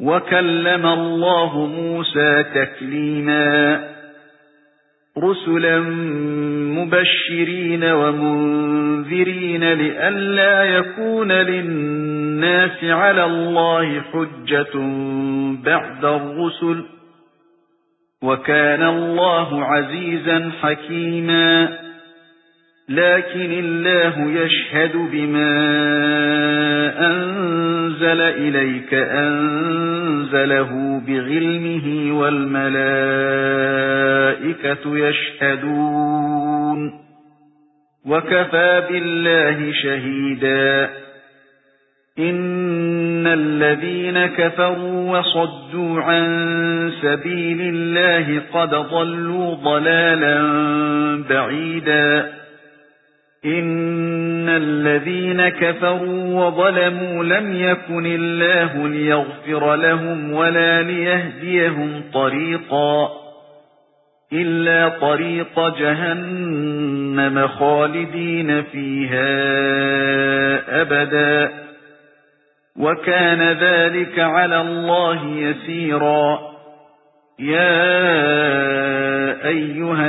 وَكَلَّمَ اللَّهُ مُوسَى تَكْلِيمًا. رُسُلًا مُبَشِّرِينَ وَمُنذِرِينَ لِئَلَّا يَكُونَ لِلنَّاسِ عَلَى اللَّهِ حُجَّةٌ بَعْدَ الرُّسُلِ. وَكَانَ اللَّهُ عَزِيزًا حَكِيمًا. لَكِنِ اللَّهُ يَشْهَدُ بِمَا أَنزَلَ إِلَيْكَ أَنزَلَهُ بِعِلْمِهِ وَالْمَلَائِكَةُ يَشْهَدُونَ وَكَفَى بِاللَّهِ شَهِيدًا إِنَّ الَّذِينَ كَفَرُوا وَصَدُّوا عَن سَبِيلِ اللَّهِ قَدْ ضَلُّوا ضَلَالًا بَعِيدًا إِنَّ الَّذِينَ كَفَرُوا وَظَلَمُوا لَمْ يَكُنِ اللَّهُ لِيَغْفِرَ لَهُمْ وَلَا لِيَهْدِيَهُمْ طَرِيقًا إِلَّا طَرِيقَ جَهَنَّمَ خَالِدِينَ فِيهَا أَبَدًا وَكَانَ ذَلِكَ عَلَى اللَّهِ يَسِيرًا يَا أَيُّهَا